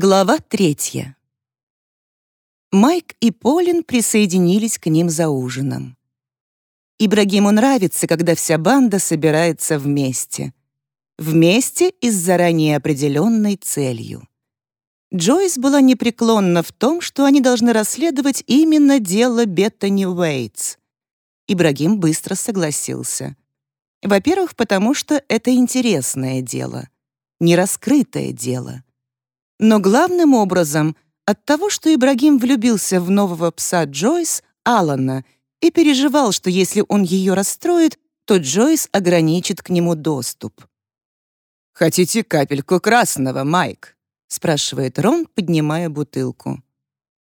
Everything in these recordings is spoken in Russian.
Глава третья. Майк и Полин присоединились к ним за ужином. Ибрагиму нравится, когда вся банда собирается вместе. Вместе и с заранее определенной целью. Джойс была непреклонна в том, что они должны расследовать именно дело Беттани Уэйтс. Ибрагим быстро согласился. Во-первых, потому что это интересное дело, нераскрытое дело — но главным образом от того, что Ибрагим влюбился в нового пса Джойс, Алана, и переживал, что если он ее расстроит, то Джойс ограничит к нему доступ. «Хотите капельку красного, Майк?» — спрашивает Рон, поднимая бутылку.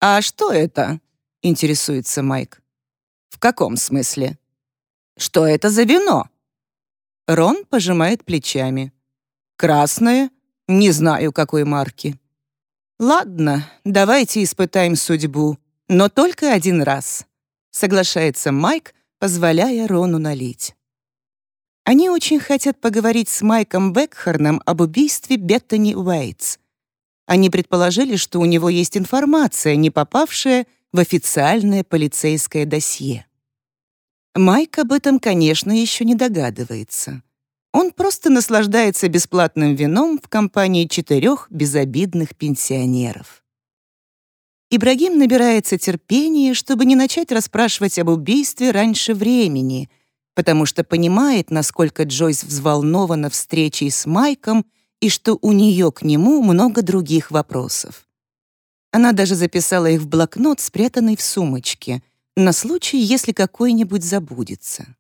«А что это?» — интересуется Майк. «В каком смысле?» «Что это за вино?» Рон пожимает плечами. «Красное? Не знаю, какой марки». «Ладно, давайте испытаем судьбу, но только один раз», — соглашается Майк, позволяя Рону налить. Они очень хотят поговорить с Майком Бекхарном об убийстве Беттани Уэйтс. Они предположили, что у него есть информация, не попавшая в официальное полицейское досье. Майк об этом, конечно, еще не догадывается. Он просто наслаждается бесплатным вином в компании четырех безобидных пенсионеров. Ибрагим набирается терпения, чтобы не начать расспрашивать об убийстве раньше времени, потому что понимает, насколько Джойс взволнована встречей с Майком и что у нее к нему много других вопросов. Она даже записала их в блокнот, спрятанный в сумочке, на случай, если какой-нибудь забудется.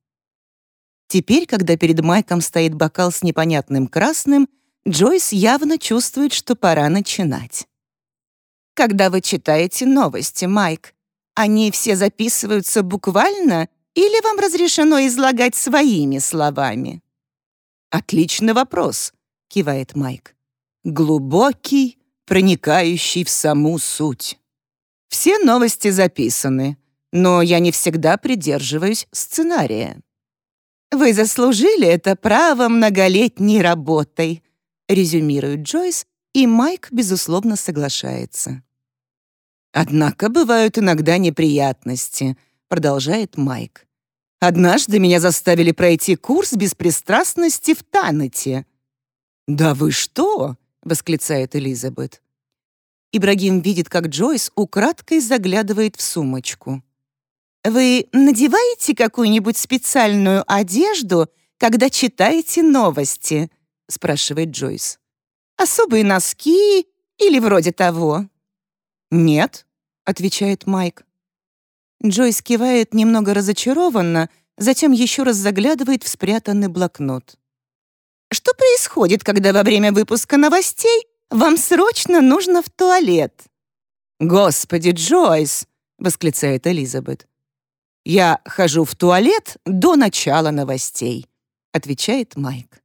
Теперь, когда перед Майком стоит бокал с непонятным красным, Джойс явно чувствует, что пора начинать. Когда вы читаете новости, Майк, они все записываются буквально или вам разрешено излагать своими словами? Отличный вопрос, кивает Майк. Глубокий, проникающий в саму суть. Все новости записаны, но я не всегда придерживаюсь сценария. «Вы заслужили это право многолетней работой», резюмирует Джойс, и Майк, безусловно, соглашается. «Однако бывают иногда неприятности», — продолжает Майк. «Однажды меня заставили пройти курс беспристрастности в Танете». «Да вы что?» — восклицает Элизабет. Ибрагим видит, как Джойс украдкой заглядывает в сумочку. Вы надеваете какую-нибудь специальную одежду, когда читаете новости?» — спрашивает Джойс. «Особые носки или вроде того?» «Нет», — отвечает Майк. Джойс кивает немного разочарованно, затем еще раз заглядывает в спрятанный блокнот. «Что происходит, когда во время выпуска новостей вам срочно нужно в туалет?» «Господи, Джойс!» — восклицает Элизабет. «Я хожу в туалет до начала новостей», — отвечает Майк.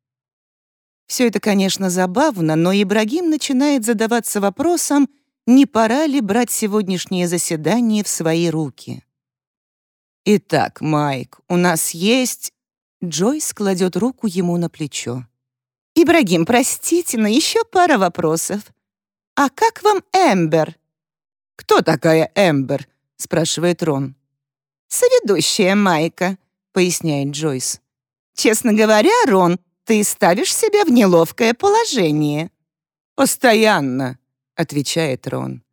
Все это, конечно, забавно, но Ибрагим начинает задаваться вопросом, не пора ли брать сегодняшнее заседание в свои руки. «Итак, Майк, у нас есть...» Джойс кладет руку ему на плечо. «Ибрагим, простите, но еще пара вопросов. А как вам Эмбер?» «Кто такая Эмбер?» — спрашивает Рон. «Соведущая Майка», — поясняет Джойс. «Честно говоря, Рон, ты ставишь себя в неловкое положение». «Постоянно», — отвечает Рон.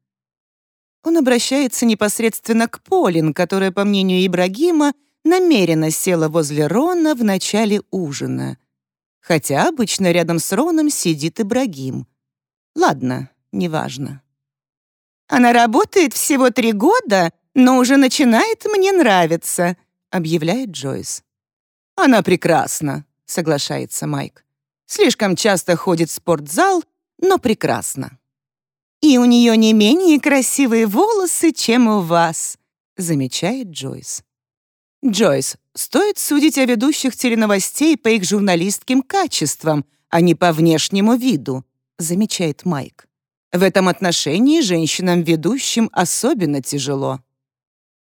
Он обращается непосредственно к Полин, которая, по мнению Ибрагима, намеренно села возле Рона в начале ужина. Хотя обычно рядом с Роном сидит Ибрагим. Ладно, неважно. «Она работает всего три года но уже начинает мне нравиться», — объявляет Джойс. «Она прекрасна», — соглашается Майк. «Слишком часто ходит в спортзал, но прекрасно». «И у нее не менее красивые волосы, чем у вас», — замечает Джойс. «Джойс, стоит судить о ведущих теленовостей по их журналистским качествам, а не по внешнему виду», — замечает Майк. «В этом отношении женщинам-ведущим особенно тяжело».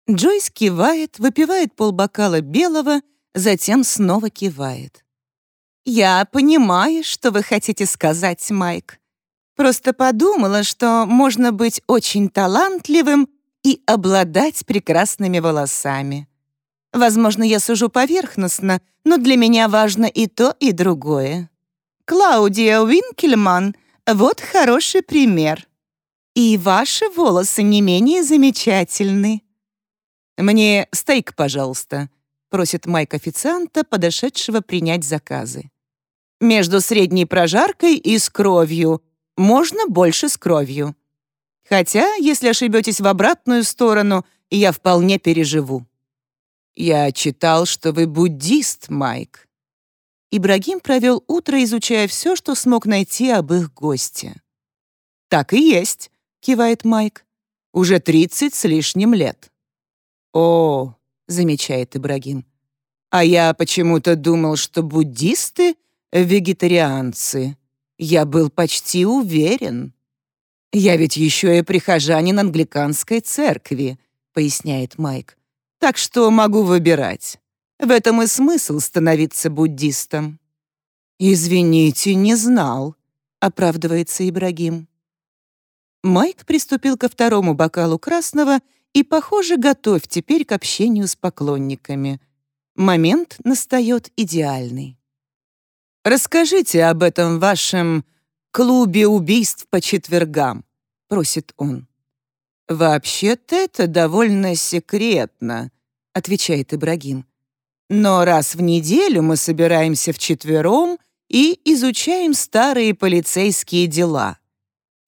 Джойс кивает, выпивает полбокала белого, затем снова кивает. «Я понимаю, что вы хотите сказать, Майк. Просто подумала, что можно быть очень талантливым и обладать прекрасными волосами. Возможно, я сужу поверхностно, но для меня важно и то, и другое. Клаудия Уинкельман — вот хороший пример. И ваши волосы не менее замечательны. «Мне стейк, пожалуйста», — просит Майк официанта, подошедшего принять заказы. «Между средней прожаркой и с кровью. Можно больше с кровью. Хотя, если ошибетесь в обратную сторону, я вполне переживу». «Я читал, что вы буддист, Майк». Ибрагим провел утро, изучая все, что смог найти об их госте. «Так и есть», — кивает Майк. «Уже тридцать с лишним лет». «О», — замечает Ибрагим, «а я почему-то думал, что буддисты — вегетарианцы. Я был почти уверен». «Я ведь еще и прихожанин англиканской церкви», — поясняет Майк. «Так что могу выбирать. В этом и смысл становиться буддистом». «Извините, не знал», — оправдывается Ибрагим. Майк приступил ко второму бокалу красного и, похоже, готов теперь к общению с поклонниками. Момент настает идеальный. «Расскажите об этом вашем клубе убийств по четвергам», — просит он. «Вообще-то это довольно секретно», — отвечает Ибрагим. «Но раз в неделю мы собираемся вчетвером и изучаем старые полицейские дела.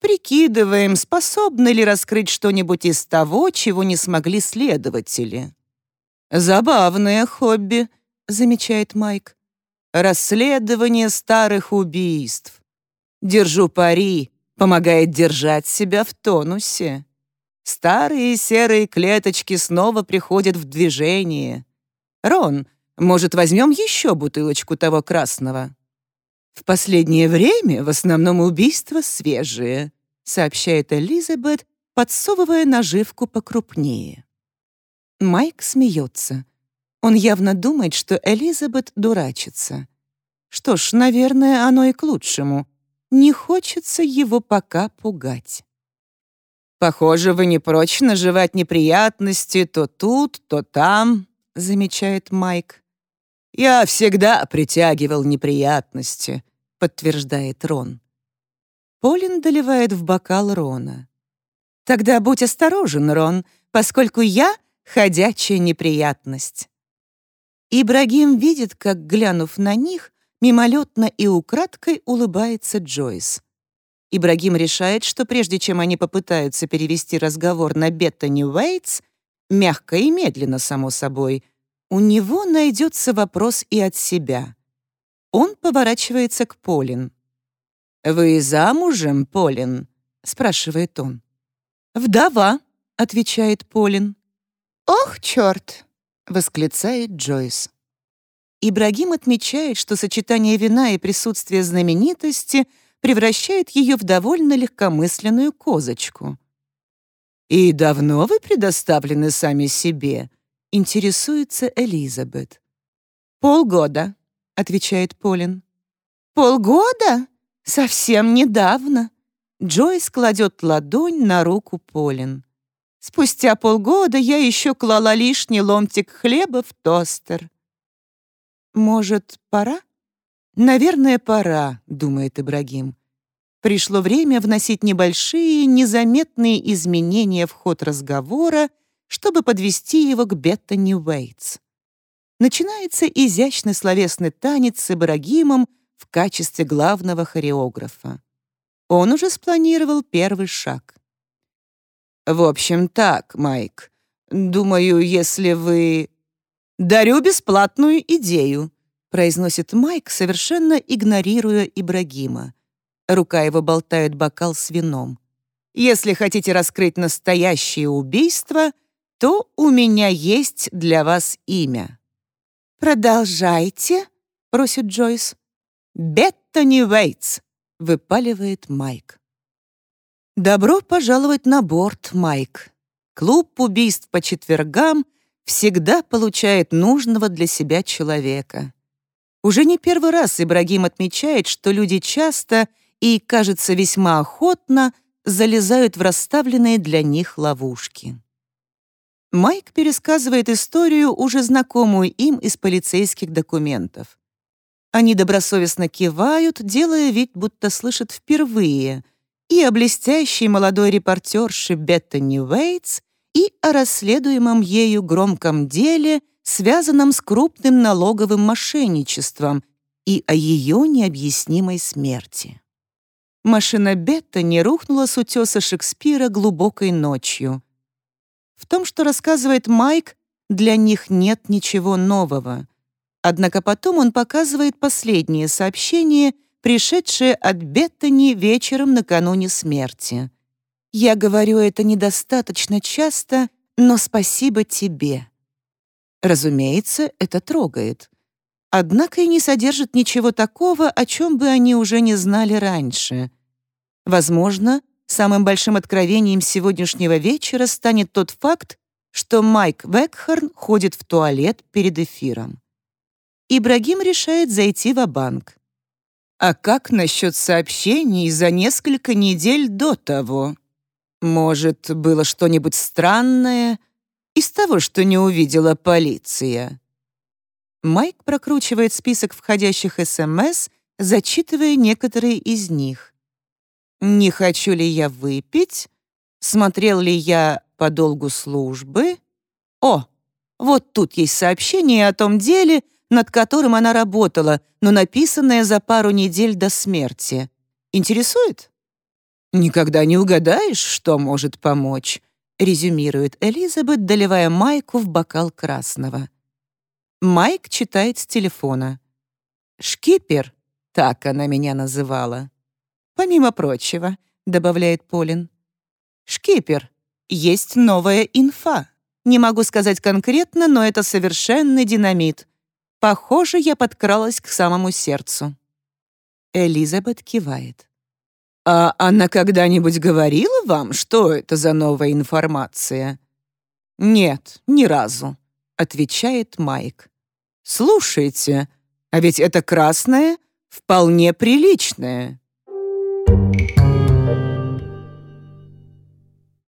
Прикидываем, способны ли раскрыть что-нибудь из того, чего не смогли следователи. «Забавное хобби», — замечает Майк. «Расследование старых убийств. Держу пари, помогает держать себя в тонусе. Старые серые клеточки снова приходят в движение. Рон, может, возьмем еще бутылочку того красного?» В последнее время в основном убийства свежие, сообщает Элизабет, подсовывая наживку покрупнее. Майк смеется. Он явно думает, что Элизабет дурачится. Что ж, наверное, оно и к лучшему. Не хочется его пока пугать. «Похоже, вы не прочь наживать неприятности то тут, то там», — замечает Майк. «Я всегда притягивал неприятности», — подтверждает Рон. Полин доливает в бокал Рона. «Тогда будь осторожен, Рон, поскольку я — ходячая неприятность». Ибрагим видит, как, глянув на них, мимолетно и украдкой улыбается Джойс. Ибрагим решает, что прежде чем они попытаются перевести разговор на Беттани Уэйтс, мягко и медленно, само собой — у него найдется вопрос и от себя. Он поворачивается к Полин. «Вы замужем, Полин?» — спрашивает он. «Вдова», — отвечает Полин. «Ох, черт!» — восклицает Джойс. Ибрагим отмечает, что сочетание вина и присутствие знаменитости превращает ее в довольно легкомысленную козочку. «И давно вы предоставлены сами себе?» Интересуется Элизабет. «Полгода», — отвечает Полин. «Полгода? Совсем недавно». Джойс кладет ладонь на руку Полин. Спустя полгода я еще клала лишний ломтик хлеба в тостер. «Может, пора?» «Наверное, пора», — думает Ибрагим. Пришло время вносить небольшие, незаметные изменения в ход разговора чтобы подвести его к Беттани Уэйтс. Начинается изящный словесный танец с Ибрагимом в качестве главного хореографа. Он уже спланировал первый шаг. «В общем, так, Майк. Думаю, если вы...» «Дарю бесплатную идею», — произносит Майк, совершенно игнорируя Ибрагима. Рука его болтает бокал с вином. «Если хотите раскрыть настоящее убийство», — то у меня есть для вас имя». «Продолжайте», — просит Джойс. «Беттани Уэйтс», — выпаливает Майк. «Добро пожаловать на борт, Майк. Клуб убийств по четвергам всегда получает нужного для себя человека. Уже не первый раз Ибрагим отмечает, что люди часто и, кажется, весьма охотно залезают в расставленные для них ловушки. Майк пересказывает историю, уже знакомую им из полицейских документов. Они добросовестно кивают, делая вид, будто слышат впервые, и о блестящей молодой репортерше Беттани Уэйтс, и о расследуемом ею громком деле, связанном с крупным налоговым мошенничеством, и о ее необъяснимой смерти. Машина Беттани рухнула с утеса Шекспира глубокой ночью. В том, что рассказывает Майк, для них нет ничего нового — Однако потом он показывает последнее сообщение, пришедшее от Беттани вечером накануне смерти. «Я говорю это недостаточно часто, но спасибо тебе». Разумеется, это трогает. Однако и не содержит ничего такого, о чем бы они уже не знали раньше. Возможно, самым большим откровением сегодняшнего вечера станет тот факт, что Майк Векхорн ходит в туалет перед эфиром. Ибрагим решает зайти в банк А как насчет сообщений за несколько недель до того? Может, было что-нибудь странное из того, что не увидела полиция? Майк прокручивает список входящих СМС, зачитывая некоторые из них. «Не хочу ли я выпить? Смотрел ли я по долгу службы? О, вот тут есть сообщение о том деле, над которым она работала, но написанное за пару недель до смерти. Интересует? «Никогда не угадаешь, что может помочь», резюмирует Элизабет, доливая Майку в бокал красного. Майк читает с телефона. «Шкипер», так она меня называла. «Помимо прочего», — добавляет Полин. «Шкипер, есть новая инфа. Не могу сказать конкретно, но это совершенный динамит. Похоже, я подкралась к самому сердцу. Элизабет кивает. «А она когда-нибудь говорила вам, что это за новая информация?» «Нет, ни разу», — отвечает Майк. «Слушайте, а ведь это красное вполне приличное».